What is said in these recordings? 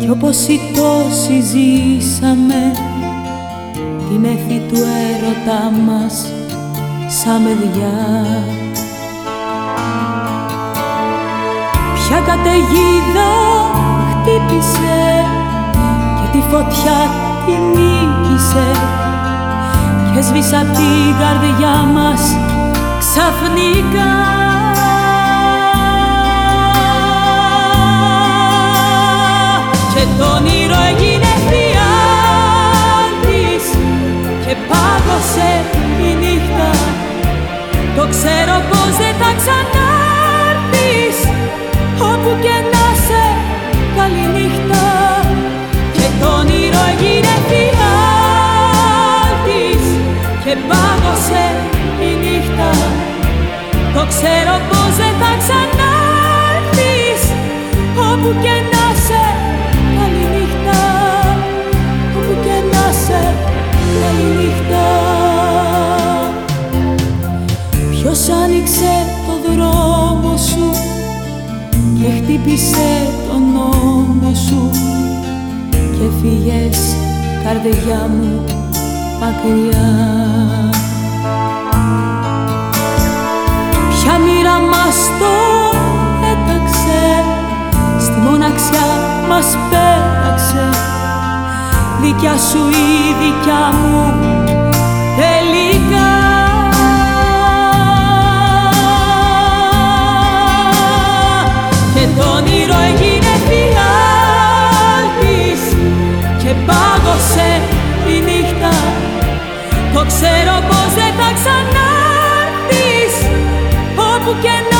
Κι όπως οι τόσοι ζήσαμε την έφη του έρωτά μας σαν παιδιά. Ποια καταιγίδα χτύπησε και τη φωτιά τη νίκησε και σβήσα την καρδιά μας ξαφνικά ξέρω πως δεν θα ξανάρθεις όπου και να σε. Καλή νύχτα όπου και να σε. Καλή νύχτα Ποιος άνοιξε το δρόμο σου και χτύπησε τον νόμο σου και φύγες καρδιά μου μακριά μας πέταξε δικιά σου ή δικιά μου τελικά. Και το όνειρο έγινε φιάλτης και πάγωσε η νύχτα. Το ξέρω πως δεν θα ξανάρθεις όπου και να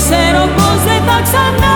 Ξέρω πως δεν θα ξανά